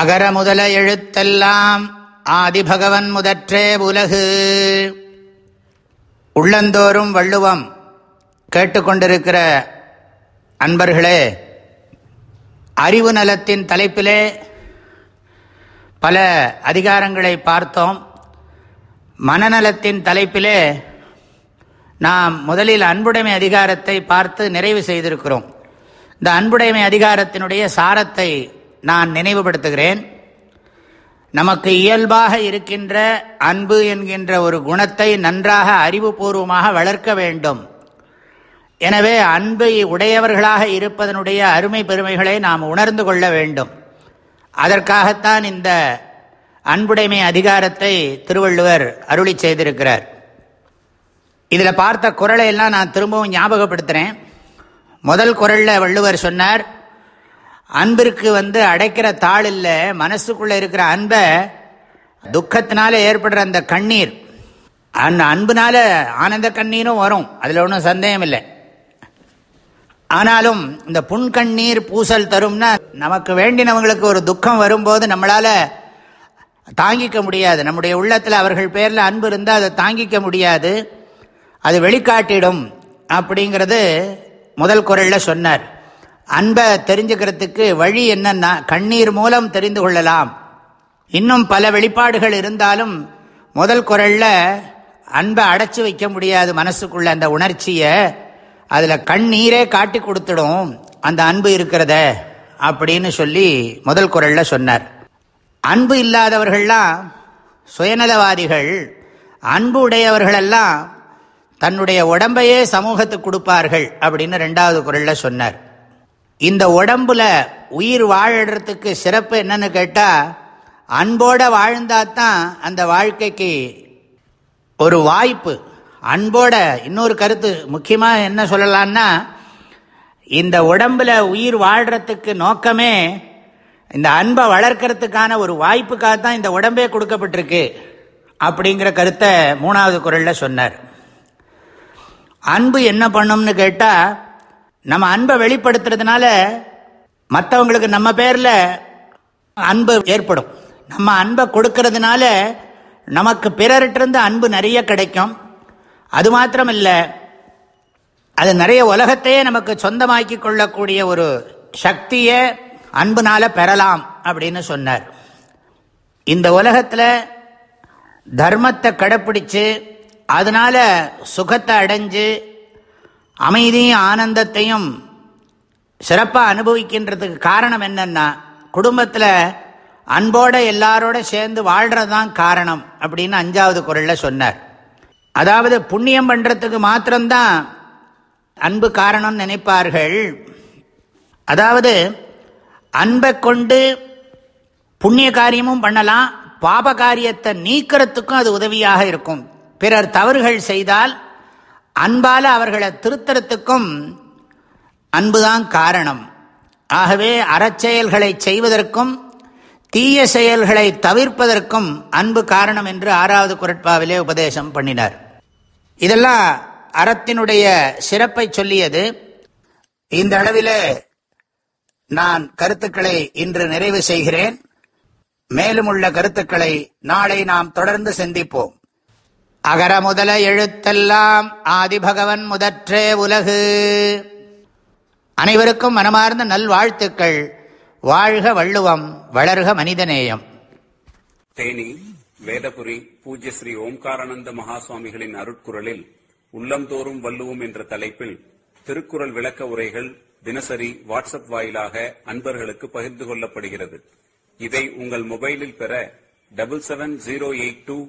அகர முதல எழுத்தெல்லாம் ஆதிபகவன் முதற்றே உலகு. உள்ளந்தோறும் வள்ளுவம் கேட்டுக்கொண்டிருக்கிற அன்பர்களே அறிவு நலத்தின் தலைப்பிலே பல அதிகாரங்களை பார்த்தோம். மனநலத்தின் தலைப்பிலே நாம் முதலில் அன்புடைமை அதிகாரத்தை பார்த்து நிறைவு செய்திருக்கிறோம். இந்த அன்புடைமை அதிகாரத்தினுடைய சாரத்தை நான் நினைவுபடுத்துகிறேன். நமக்கு இயல்பாக இருக்கின்ற அன்பு என்கின்ற ஒரு குணத்தை நன்றாக அறிவுபூர்வமாக வளர்க்க வேண்டும். எனவே அன்பை உடையவர்களாக இருப்பதனுடைய அருமை பெருமைகளை நாம் உணர்ந்து கொள்ள வேண்டும். அதற்காகத்தான் இந்த அன்புடைமை அதிகாரத்தை திருவள்ளுவர் அருளி செய்திருக்கிறார். இதில் பார்த்த குரலை எல்லாம் நான் திரும்பவும் ஞாபகப்படுத்துகிறேன் முதல் குரலில் வள்ளுவர் சொன்னார் அன்பிற்கு வந்து அடைக்கிற தாள் இல்லை மனசுக்குள்ளே இருக்கிற அன்பை துக்கத்தினால ஏற்படுற அந்த கண்ணீர். அந்த அன்புனால ஆனந்த கண்ணீரும் வரும். அதில் ஒன்றும் சந்தேகம் இல்லை ஆனாலும் இந்த புன்கண்ணீர் பூசல் தரும்னா நமக்கு வேண்டினவங்களுக்கு ஒரு துக்கம் வரும்போது நம்மளால் தாங்கிக்க முடியாது. நம்முடைய உள்ளத்தில் அவர்கள் பேரில் அன்பு இருந்தால் அதை தாங்கிக்க முடியாது. அது வெளிக்காட்டிடும். அப்படிங்கிறது முதல் குரலில் சொன்னார். அன்பை தெரிஞ்சுக்கிறதுக்கு வழி என்னன்னா கண்ணீர் மூலம் தெரிந்து கொள்ளலாம். இன்னும் பல வெளிப்பாடுகள் இருந்தாலும் முதல் குரலில் அன்பை அடைச்சி வைக்க முடியாது மனசுக்குள்ள அந்த உணர்ச்சியை. அதில் கண்ணீரே காட்டி கொடுத்துடும் அந்த அன்பு இருக்கிறத அப்படின்னு சொல்லி முதல் குரலில் சொன்னார். அன்பு இல்லாதவர்கள்லாம் சுயநலவாதிகள். அன்பு உடையவர்களெல்லாம் தன்னுடைய உடம்பையே சமூகத்துக்கு கொடுப்பார்கள் அப்படின்னு ரெண்டாவது குரலில் சொன்னார். இந்த உடம்புல உயிர் வாழறதுக்கு சிறப்பு என்னன்னு கேட்டால் அன்போட வாழ்ந்தாதான் அந்த வாழ்க்கைக்கு ஒரு வாய்ப்பு. அன்போட இன்னொரு கருத்து முக்கியமாக என்ன சொல்லலான்னா இந்த உடம்பில் உயிர் வாழ்கிறதுக்கு நோக்கமே இந்த அன்பை வளர்க்கறதுக்கான ஒரு வாய்ப்புக்காக தான் இந்த உடம்பே கொடுக்கப்பட்டிருக்கு அப்படிங்கிற கருத்தை மூணாவது குரலில் சொன்னார். அன்பு என்ன பண்ணும்னு கேட்டால் நம்ம அன்பை வெளிப்படுத்துறதுனால மற்றவங்களுக்கு நம்ம பேரில் அன்பு ஏற்படும். நம்ம அன்பை கொடுக்கறதுனால நமக்கு பிறர்கிட்டருந்து அன்பு நிறைய கிடைக்கும். அது மாத்திரம் இல்லை அது நிறைய உலகத்தையே நமக்கு சொந்தமாக்கி கொள்ளக்கூடிய ஒரு சக்தியை அன்புனால பெறலாம் அப்படின்னு சொன்னார். இந்த உலகத்தில் தர்மத்தை கடைப்பிடிச்சு அதனால் சுகத்தை அடைஞ்சு அமைதியும் ஆனந்தத்தையும் சிறப்பாக அனுபவிக்கின்றதுக்கு காரணம் என்னென்னா குடும்பத்தில் அன்போட எல்லாரோட சேர்ந்து வாழ்கிறது தான் காரணம் அப்படின்னு அஞ்சாவது குரலில் சொன்னார். அதாவது புண்ணியம் பண்ணுறதுக்கு மாத்திரம்தான் அன்பு காரணம் நினைப்பார்கள். அதாவது அன்பை கொண்டு புண்ணிய காரியமும் பண்ணலாம் பாப காரியத்தை நீக்கிறதுக்கும் அது உதவியாக இருக்கும். பிறர் தவறுகள் செய்தால் அன்பால் அவர்களை திருத்தறத்துக்கும் அன்புதான் காரணம். ஆகவே அறச்செயல்களை செய்வதற்கும் தீய செயல்களை தவிர்ப்பதற்கும் அன்பு காரணம் என்று ஆறாவது குரட்பாவிலே உபதேசம் பண்ணினார். இதெல்லாம் அறத்தினுடைய சிறப்பை சொல்லியது. இந்த அளவிலே நான் கருத்துக்களை இன்று நிறைவு செய்கிறேன். மேலும் உள்ள கருத்துக்களை நாளை நாம் தொடர்ந்து சிந்திப்போம். அகர முதல எழுத்தெல்லாம் ஆதிபகவன் முதற்றே உலகு. அனைவருக்கும் மனமார்ந்த நல்வாழ்த்துக்கள். வாழ்க வள்ளுவம் வளர்க மனிதநேயம். தேனி வேதபுரி பூஜ்ய ஸ்ரீ ஓம்காரானந்த மகாசுவாமிகளின் அருட்குரலில் உள்ளந்தோறும் வள்ளுவோம் என்ற தலைப்பில் திருக்குறள் விளக்க உரைகள் தினசரி வாட்ஸ்அப் வாயிலாக அன்பர்களுக்கு பகிர்ந்து கொள்ளப்படுகிறது. இதை உங்கள் மொபைலில் பெற double seven zero eight two